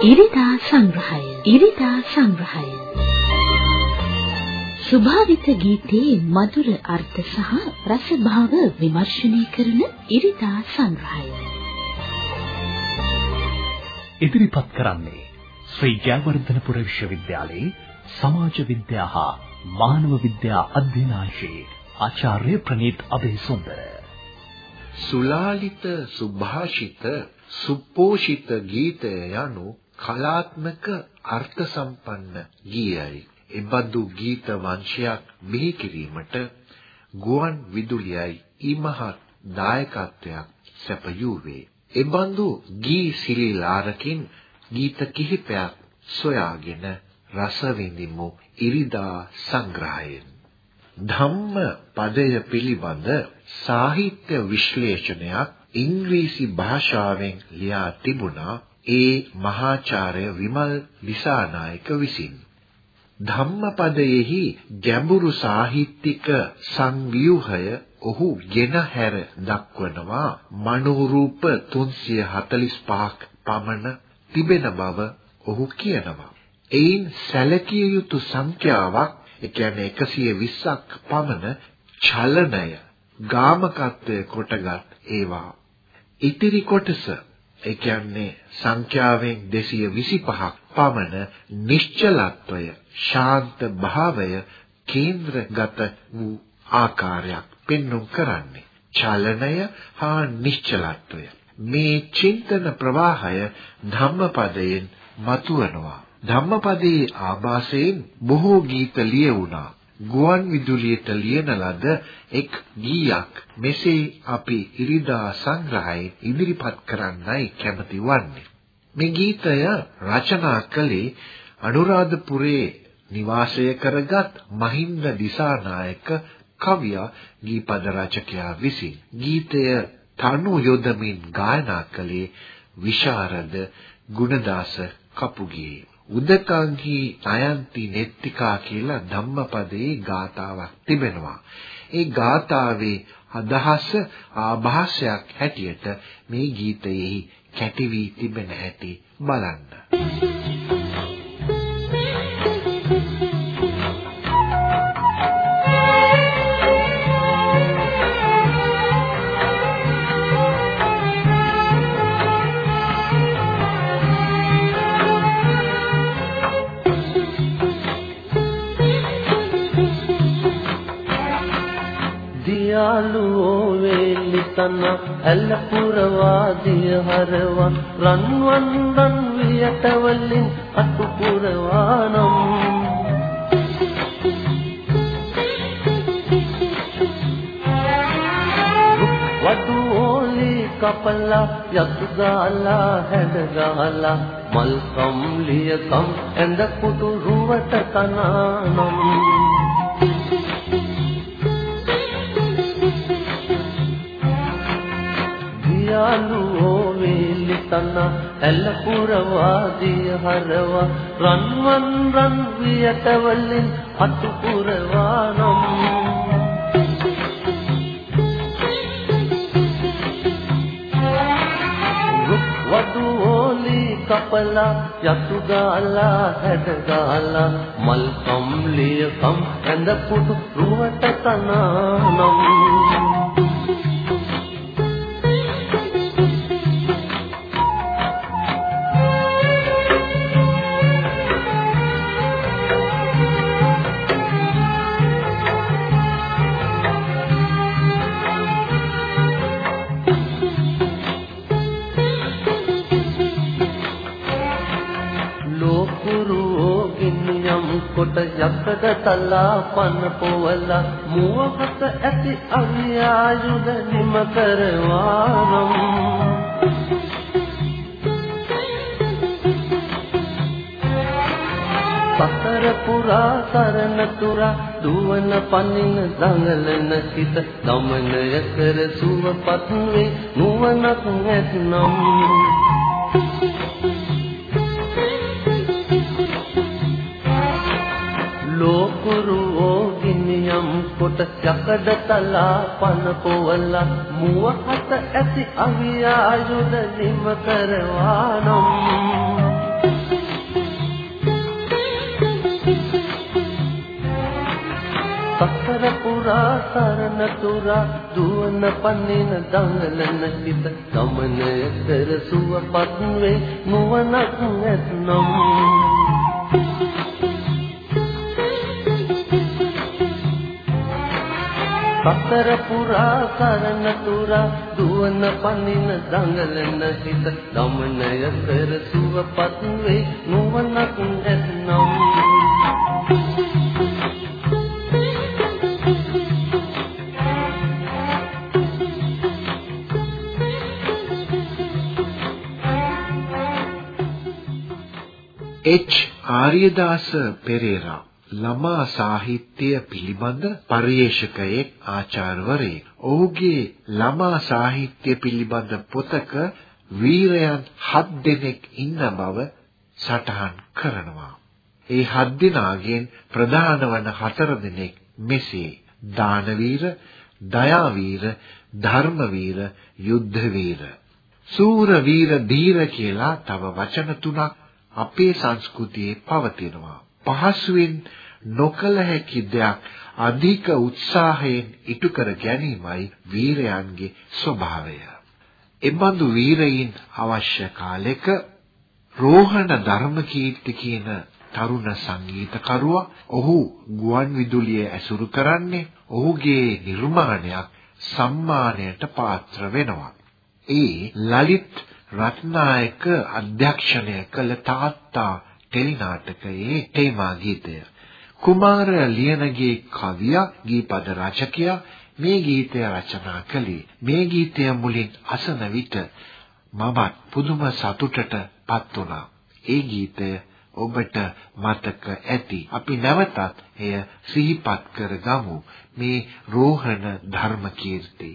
ඉරිදා සංග්‍රහය. ඉරිදා සංග්‍රහය. ස්වභාවිත ගීතයේ මధుර අර්ථ සහ රසභාව විමර්ශනය කරන ඉරිදා සංග්‍රහය. ඉදිරිපත් කරන්නේ ශ්‍රී ජයවර්ධනපුර විශ්වවිද්‍යාලයේ සමාජ විද්‍යා හා මානව විද්‍යා අධ්‍යනාංශයේ ආචාර්ය ප්‍රනීත් අබේසුන්දර. සුලාලිත සුභාෂිත සුපෝෂිත ගීතය යනු කලාත්මක අර්ථ සම්පන්න ගීයයි. එබඳු ගීත වංශයක් බිහි කිරීමට ගුවන් විදුලියයි ඊමහත් දායකත්වයක් සැපයුවේ. එබඳු ගී සිලිලාරකින් ගීත කිහිපයක් සොයාගෙන රස විඳිමු ඉරිදා සංග්‍රහයෙන්. ධම්ම පදය පිළිබඳ සාහිත්‍ය විශ්ලේෂණයක් ඉංග්‍රීසි භාෂාවෙන් ලියා තිබුණා ඒ මහාචාර්ය විමල් දිසානායක විසින් ධම්මපදයෙහි ගැඹුරු සාහිත්‍යික සංව්‍යුහය ඔහු ගෙන හැර දක්වනවා මනෝරූප 345ක් පමණ තිබෙන බව ඔහු කියනවා. එයින් සැලකිය යුතු සංඛ්‍යාවක් ඒ කියන්නේ 120ක් පමණ චලනය ගාමකත්වය කොටගත් ඒවා. ඉතිරි කොටස ඒ කියන්නේ සංඛ්‍යාවෙන් 225ක් පමණ නිශ්චලත්වය ශාන්ත භාවය කේන්ද්‍රගත වූ ආකාරයක් පෙන්눔 කරන්නේ. චලනය හා නිශ්චලත්වය. මේ චින්තන ප්‍රවාහය ධම්මපදයෙන් මතුවනවා. ධම්මපදයේ ආభాසයෙන් බොහෝ ගීත ලියවුණා. ගුවන් විදුලියට ලියන ලද එක් ගීයක් මෙසේ අපි ඉරිදා සංග්‍රහයේ ඉදිරිපත් කරන්නයි කැමති වන්නේ. මේ ගීතය රචනා කළේ අනුරාධපුරයේ නිවාසය කරගත් මහින්ද දිසානායක කවියා ගීපද රචකයා විසින්. ගීතය තනු යොදමින් ගායනා කළේ විශාරද ගුණදාස කපුගේ. උදකංහි අයන්ති නෙත්තිකා කියලා ධම්මපදයේ ගාතාවක් තිබෙනවා. ඒ ගාතාවේ අදහස ආభాසයක් හැටියට මේ ගීතයේ කැටි වී තිබෙන හැටි බලන්න. තන ඇල්ල පුරවාදිය හරවා රන්වන් රන් වියටවලින් අතු පුරවානම්. වඩු ඕලි කපලා යතු ගාලා හැඩ ගාලා මල් කම්ලිය කම් ඇඳ කුටු රුවට තනානම් වේලිතන ඇල්ල පුරවාදී හරව. රන්වන් රන් වියටවලින් අතු පුරවානම් වඩු ඕලි කපලා යතු ගාලා හැඩ ගාලා මල් කම්ලිය කම් ඇඳ පුටු රුවට තනානම්. තලා පන පොවලා මුවකට ඇති අවියායුධ නිම කරවානම් පතර පුරා සරණ තුරා දුවන පනින දඟලන සිත ගමනය කර සුවපත් වේ නුවණක් නැත්නම්. මොකද තලා පන පොවල මුව හත ඇති අවියායුද නිම කරවානම් සසර පුරා සරණ තුරා දුවන පන්නේන දඟලන සිත ගමනය කර සුවපත් වේ නුවණක් ඇතනම් සතර පුරා සරණ තුරා දුවන පනින දඟලන හිත දමනය කර සුවපත් වේ නුවණක් ඇතනම් එච් ආර්යදාස පෙරේරා ළමා සාහිත්‍ය පිළිබඳ පරිශකයෙක් ආචාර්යවරයෙක්. ඔහුගේ ළමා සාහිත්‍ය පිළිබඳ පොතක වීරයන් හත් දෙනෙක් ඉන්න බව සටහන් කරනවා. ඒ හත් දෙනාගෙන් ප්‍රධාන වන හතර දෙනෙක් මෙසේ දානවීර, දයාවීර, ධර්මවීර, යුද්ධවීර. සූර වීර ධීර කියලා තව වචන තුනක් අපේ සංස්කෘතියේ පවතිනවා. පහසුවෙන් නොකල හැකි දෙයක් අධික උත්සාහයෙන් ඉටු කර ගැනීමයි වීරයන්ගේ ස්වභාවය. එබඳු වීරයින් අවශ්‍ය කාලෙක රෝහණ ධර්මකීර්ති කියන තරුණ සංගීතකරුවා ඔහු ගුවන් විදුලිය ඇසුරු කරන්නේ ඔහුගේ නිර්මාණයක් සම්මානයට පාත්‍ර වෙනවා. ඒ ලලිත් රත්නායක අධ්‍යක්ෂණය කළ තාත්තා ටෙලි නාටකයේ තේමා ගීතය. කුමාර ලියනගේ කවියා ගීපද රචකයා මේ ගීතය රචනා කළේ. මේ ගීතය මුලින් අසන විට මමත් පුදුම සතුටට පත් වුණා. ඒ ගීතය ඔබට මතක ඇති. අපි නැවතත් එය සිහිපත් කරගමු. මේ රෝහණ ධර්මකීර්ති.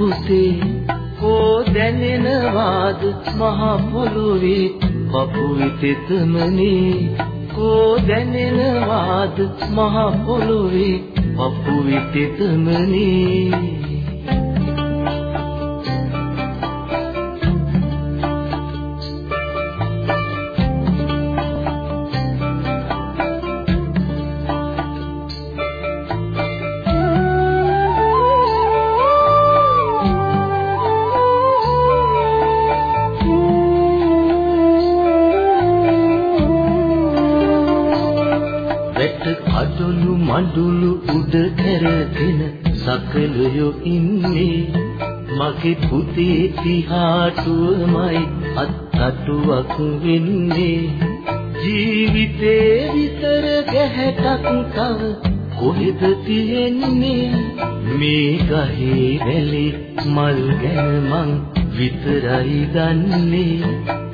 පුතේ කෝ දැනෙනවාද මහ පොළොවේ? පපුවිතේ තමනේ කෝ දැනෙනවාද මහ පොළොවේ? පපුවිතේ තමනේ සකලයෝ ඉන්නේ. මගේ පුතේ තිහාටුවමයි අත්තටුවක් වෙන්නේ. ජීවිතේ විතර ගැහැටක් තව කොහෙද තියෙන්නේ? මේ ගහේ වැලි මල් ගැන මං විතරයි දන්නේ.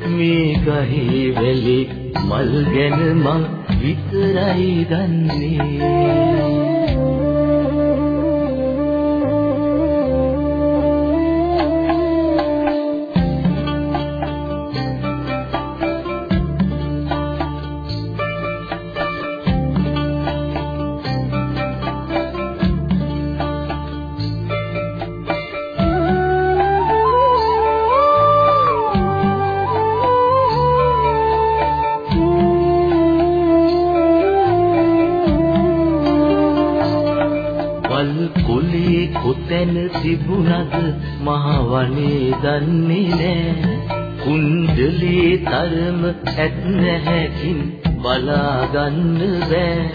මේ ගහේ වැලි මල් ගැන මං විතරයි දන්නේ. මහවනේ දන්නේ නෑ. කුණ්ඩලී තරම ඇත් නැහැකින් බලා ගන්න බෑ.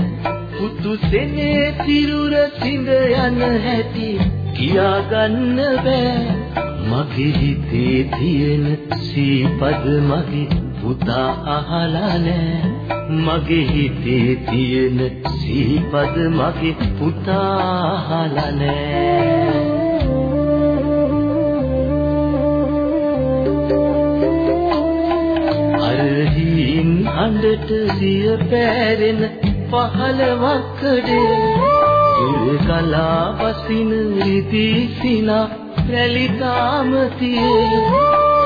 පුතු සෙනේ තිරුර සිඳ යන හැටි කියා ගන්න බෑ. මගේ හිතේ තියෙන සීපද මගේ පුතා අහලා නෑ. මගේ හිතේ තියෙන සීපද මගේ පුතා හලනේ අරහින් හඬට සිය පෑරෙන පහළවක්කඩේ. ඉර කලා වසින රිදී සිනා රැලි තාමතියේ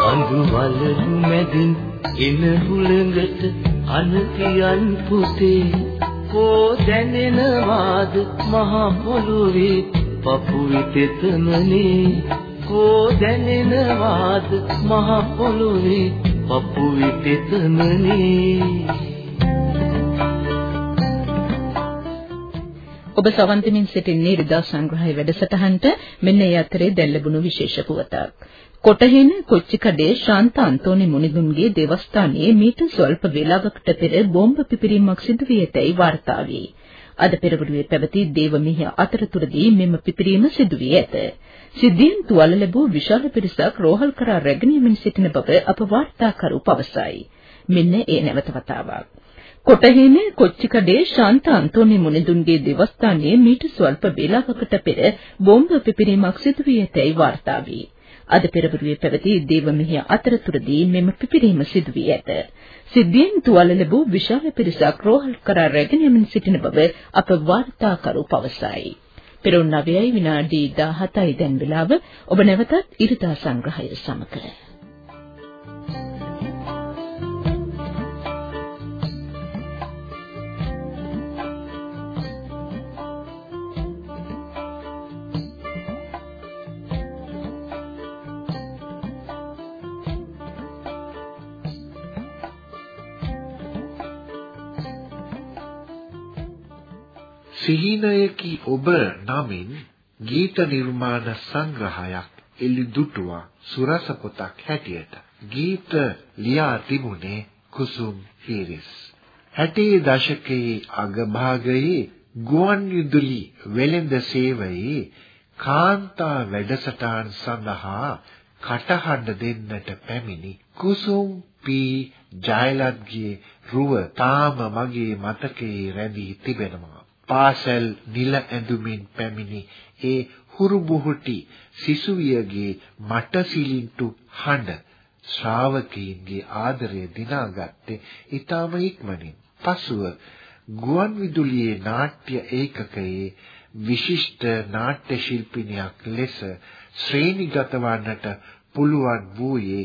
අඳු වලු මැදින් එන හුළඟට අනතියන් පුතේ. කෝ දැනෙනවාද මහ පොළොවේ? පපුවේ තෙතමනේ කෝ දැනෙනවාද මහ පොළොවේ? පපුවේ තෙතමනේ ඔබ සවන් දෙමින් සිටින්නේ ඉරිදා සංග්‍රහය වැඩසටහනට මෙන්න ඒ අතරේ දැන් ලැබුණු විශේෂ පුවතක්. කොටහෙන කොච්චිකඩේ ශාන්ත අන්තෝනි මුනිදුන්ගේ දේවස්ථානයේ මීට ස්වල්ප වේලාවකට පෙර බෝම්බ පිපිරීමක් සිදු වී ඇතැයි වාර්තා වේ. අද පෙරවරුවේ පැවති දේවමිහ අතරතුරදී මෙම පිපිරීම සිදු වී ඇත. සිද්ධියෙන් තුවාල ලැබූ විශාල පිරිසක් රෝහල් කරා රැගෙන යමින් සිටින බව අප වාර්තාකරු පවසයි. මෙන්න ඒ නැවත වතාවක්. කොටහේනේ කොච්චිකඩේ ශාන්ත අන්තෝනි මුනිදුන්ගේ දේවස්ථානයේ මීට ස්වල්ප වේලාවකට පෙර බෝම්බ පිපිරීමක් සිදු වී ඇතැයි වාර්තා වේ. අද පෙරවරුවේ පැවති දේවමිහිය අතරතුරදී මෙම පිපිරීම සිදු වී ඇත. සිද්ධියෙන් තුවාල ලැබූ විශාල පිරිසක් රෝහල් කරා රැගෙන යමින් සිටින බව අප වාර්තාකරු පවසයි. පෙරොන් 9යි විනාඩි 17යි දැන් වෙලාව ඔබ නැවතත් ඉරිදා සංග්‍රහය සමග සිහිනයකි ඔබ නමින් ගීත නිර්මාණ සංග්‍රහයක් එළිදුටුවා සුරස පොතක් හැටියට. ගීත ලියා තිබුණේ කුසුම් පීරිස් 60 දශකයේ අගභාගයේ ගුවන් විදුලි වෙළඳ සේවයේ කාන්තා වැඩසටහන් සඳහා කටහඬ දෙන්නට පැමිණි කුසුම් පී ජයලත්ගේ රුව තාම මගේ මතකයේ රැඳී තිබෙනවා. පාසල් නිල ඇඳුමින් පැමිණි ඒ හුරුබුහුටි සිසුවියගේ මට සිලින්ටු හඬ ශ්‍රාවකීන්ගේ ආදරය දිනාගත්තේ ඊටම ඉක්මනින්. පසුව ගුවන් විදුලියේ නාට්‍ය ඒකකයේ විශිෂ්ට නාට්‍ය ශිල්පිනියක් ලෙස ශ්‍රේණිගත වන්නට පුළුවන් වූයේ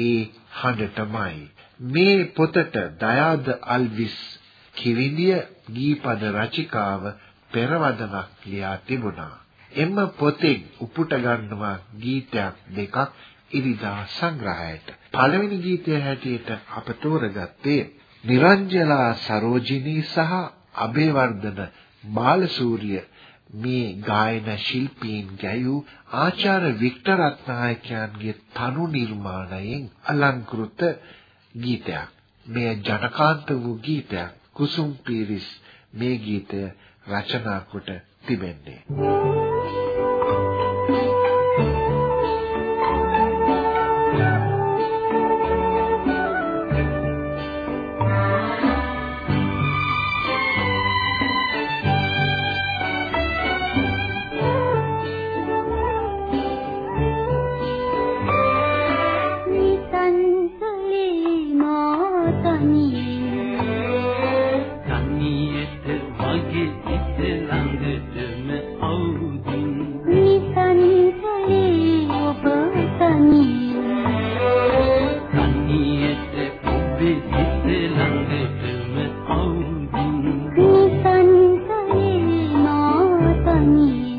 ඒ හඬටමයි. මේ පොතට දයාද අල්විස් කිරිඳිය ගීපද රචිකාව පෙරවදනක් ලියා තිබුණා. එම පොතෙන් උපුට ගන්නවා ගීතයක් දෙකක් ඉරිදා සංග්‍රහයට. පළවෙනි ගීතය හැටියට අප තෝරගත්තේ නිරංජලා සරෝජිනී සහ අබේවර්ධන බාලසූරිය මේ ගායන ශිල්පීන් ගැයූ ආචාර්ය වික්ටර් රත්නායකයන්ගේ තනු නිර්මාණයෙන් අලංකృత ගීතයක්. මෙය ජනකාන්ත වූ ගීතයක්. කුසුම් පීරිස් මේ ගීතය රචනා කොට තිබෙන්නේ. me.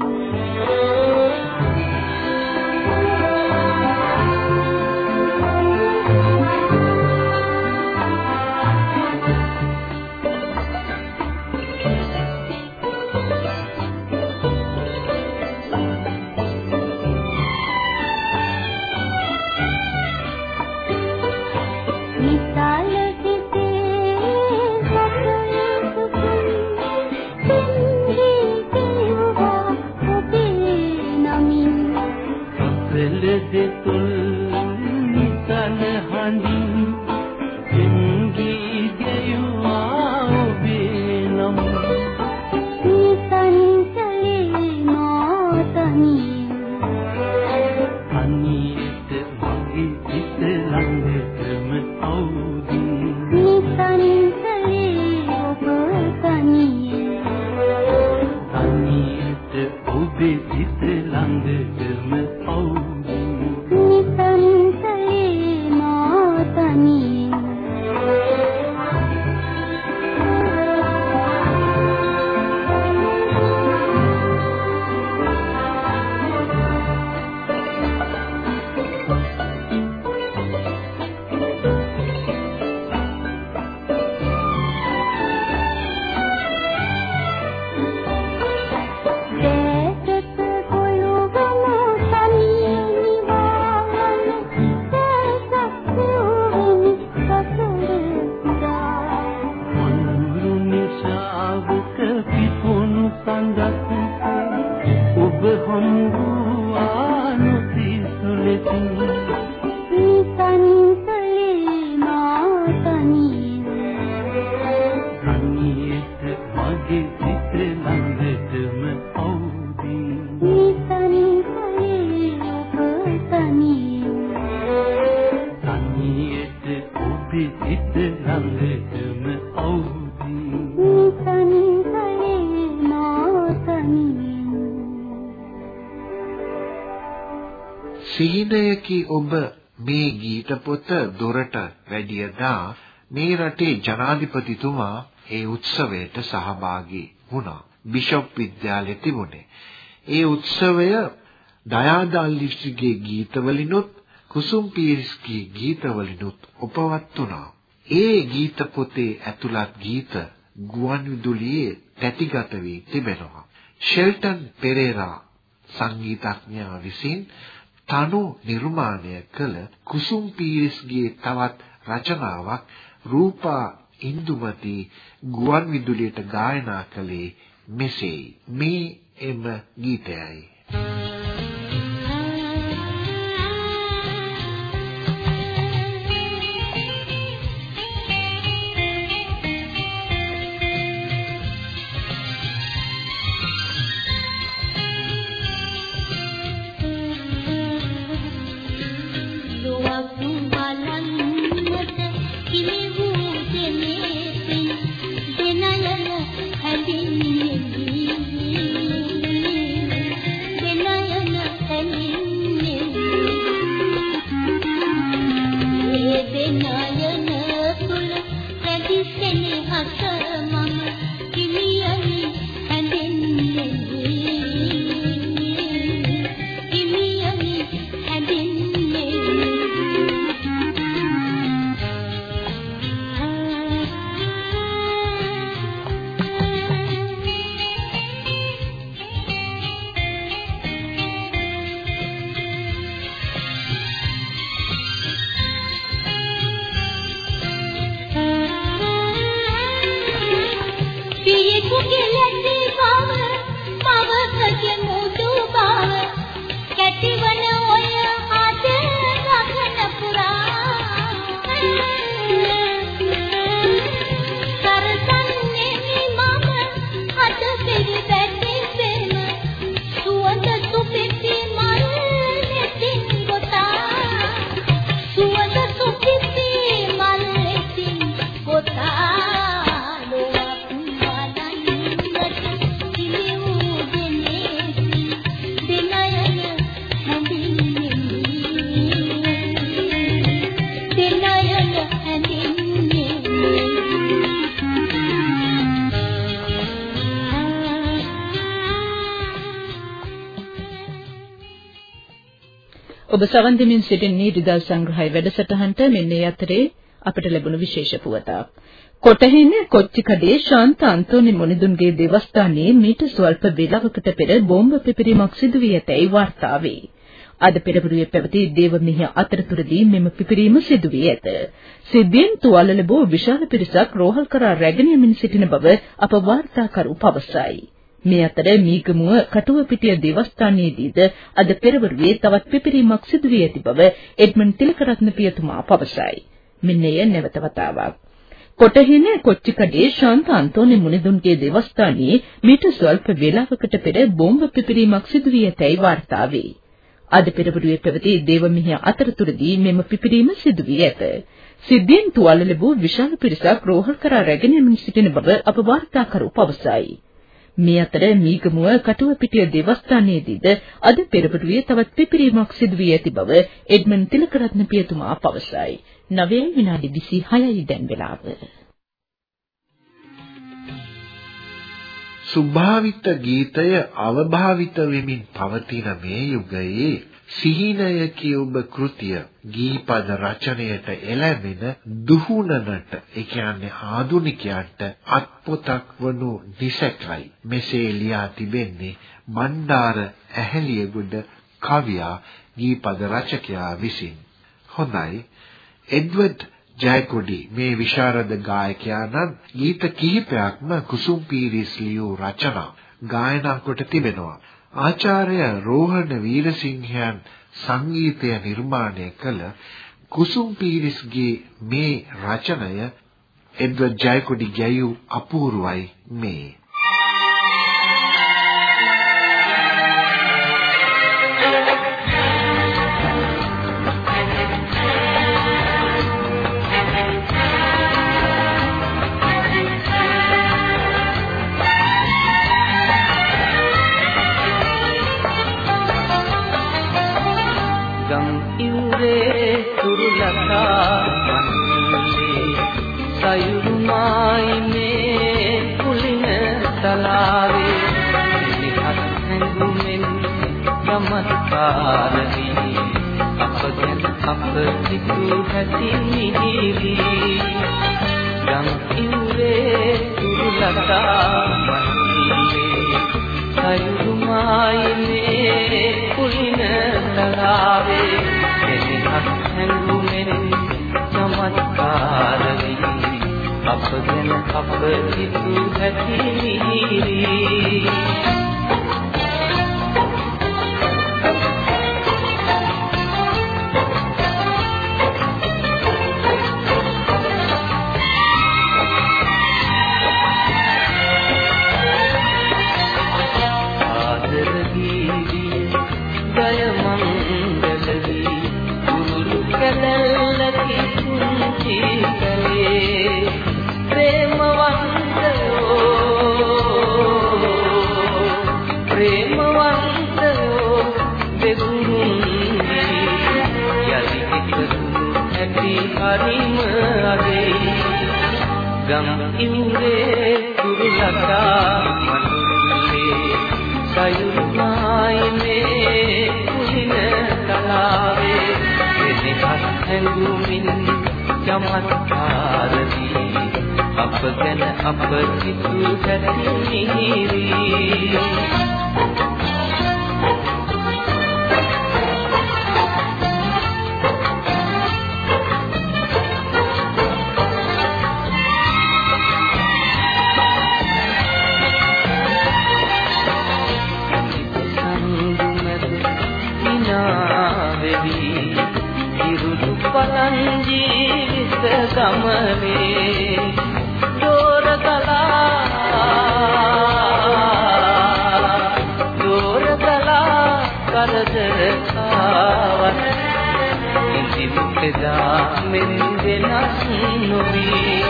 වැඩියදා මේ රටේ ජනාධිපතිතුමා ඒ උත්සවයට සහභාගී වුණා. බිෂොප් විද්‍යාලයේ තිබුණේ. ඒ උත්සවය දයාදල්ලිස්ගේ ගීතවලිනුත් කුසුම් පීරිස්ගේ ගීතවලිනුත් උපවත් වුණා. ඒ ගීත පොතේ ඇතුළත් ගීත ගුවන්විදුලියේ තැටිගත වී තිබෙනවා. ෂෙල්ටන් පෙරේරා සංගීතඥයා විසින් තනු නිර්මාණය කළ කුසුම් පීරිස්ගේ තවත් රචනාවක් රූපා ඉන්දුමති ගුවන් විදුලියට ගායනා කළේ මෙසේයි මේ එම ගීතයයි. ලොවක් के ඔබ සවන් දෙමින් සිටින්නේ රිදල් සංග්‍රහය වැඩසටහනට මෙන්න ඒ අතරේ අපිට ලැබුණු විශේෂ පුවතක්. කොටහින කොච්චිකඩේ ශාන්ත අන්තෝනි මුනිදුන්ගේ දේවස්ථානයේ මීට ස්වල්ප වේලාවකට පෙර බෝම්බ පිපිරීමක් සිදු වී ඇතැයි වාර්තා වේ. අද පෙරවරුවේ පැවති දේවමිහ අතරතුරදී මෙම පිපිරීම සිදු වී ඇත. සිද්ධියෙන් තුවාල ලැබූ විශාල පිරිසක් රෝහල් කරා රැගෙන යමින් සිටින බව අප වාර්තාකරු පවසයි. මේ අතර මීගමුව කටුවපිටිය දේවස්ථානයේදීද අද පෙරවරුවේ තවත් පිපිරීමක් සිදු වී ඇති බව එඩ්මන් තිලකරත්න පියතුමා පවසයි. මෙන්න එය නැවත වතාවක්. කොටහින කොච්චිකඩේ ශාන්ත අන්තෝනි මුනිදුන්ගේ දේවස්ථානයේ මීට ස්වල්ප වේලාවකට පෙර බෝම්බ පිපිරීමක් සිදු වී ඇතැයි වාර්තා වේ. අද පෙරවරුවේ පැවති දේවමිහ අතරතුරදී මෙම පිපිරීම සිදු වී ඇත. සිද්ධියෙන් තුවාල ලැබූ විශාල පිරිසක් රෝහල් කරා රැගෙන යමින් සිටින බව අප වාර්තාකරු පවසයි. මේ අතර මීගමුව කටුවපිටිය දේවස්ථානයේදීද අද පෙරබරුවේ තවත් පිපිරීමක් සිදු වී ඇති බව එඩ්මන් තිලකරත්න පියතුමා පවසයි. 9 විනාඩි 26යි දැන් වෙලාව. සුභාවිත ගීතය අවභාවිත වෙමින් පවතින මේ යුගයේ සිහිනය කියුබ කෘතිය ගීපද රචනයට එළඹෙන දුහුණනට ඒ කියන්නේ ආදුනිකයන්ට අත්පොතක් වනු නිසැකයි. මෙසේ ලියා තිබෙන්නේ මණ්ඩාර ඇහැලියගොඩ කවියා ගීපද රචකයා විසින්. හොඳයි. එඩ්වඩ් ජයකොඩි මේ විශාරද ගායකයාණන් ගීත කිහිපයක්ම කුසුම් පීරිස් ලියූ රචනා. ගායනා කොට තිබෙනවා. ආචාර්ය රෝහණ වීරසිංහයන් සංගීතය නිර්මාණය කළ කුසුම් පීරිස්ගේ මේ රචනය එඩ්වඩ් ජයකොඩි ගැයූ අපූර්වයි මේ. චමත්කාරී අපගෙන් අප සිතු හැටි. මිහිරි ගම් ඉවුරේ තුරුලතා මන්නේ සයුරුමායිනේ කුලින තලාවේ එනිහත් හැඟුමෙන් චමත්කාර වී අපගෙන අප සිතු හැටි. මිහිරි චමත්කාර වී අප ගැන අප සිතු හැටි නොවී.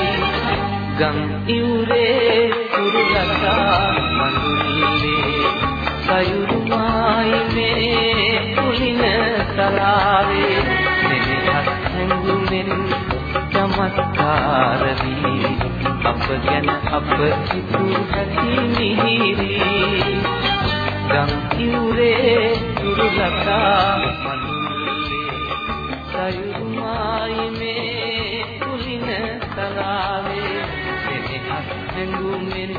ගම් ඉවුරේ කුරුලතා මඳුල්ලේ සයුරුමායිනේ කුලින තලාවේ දෙවිහත් හැඟුමෙන් චමත්කාර වී. අප ගැන අප සිතු හැටි මිහිරි. ගම් ඉවුරේ කුරුලතා මඳුල්ලේ සයුරුමායිනේ හැඟුමෙන්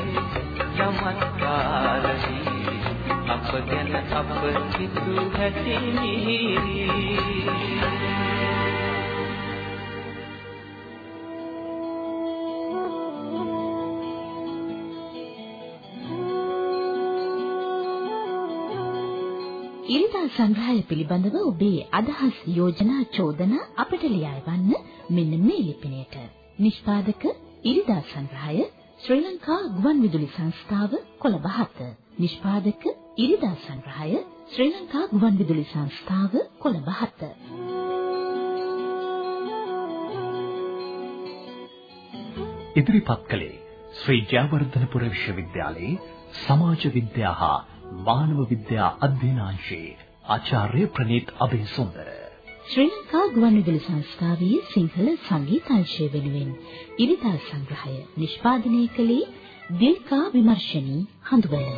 චමත්කාර වී අප ගැන අප සිතු හැටි මිහිරි ඉරිදා සංග්‍රහය පිළිබඳව ඔබේ අදහස් යෝජනා චෝදනා අපට ලියා එවන්න මෙන්න මේ ලිපිනයට. නිෂ්පාදක ඉරිදා සංග්‍රහය ශ්‍රී ලංකා ගුවන්විදුලි සංස්ථාව කොළඹ 7. නිෂ්පාදක ඉරිදා සංග්‍රහය ශ්‍රී ලංකා ගුවන්විදුලි සංස්ථාව කොළඹ 7. ඉදිරිපත් කළේ ශ්‍රී ජයවර්ධනපුර විශ්වවිද්‍යාලයේ සමාජ විද්‍යා හා මානව විද්‍යා අධ්‍යනාංශයේ ආචාර්ය ප්‍රනීත් අබේසුන්දර ශ්‍රී ලංකා ගුවන්විදුලි සංස්ථාවේ සිංහල සංගීතංශය වෙනුවෙන් ඉරිදා සංග්‍රහය නිෂ්පාදනය කළේ දිල්කා විමර්ශනී හඳුබල.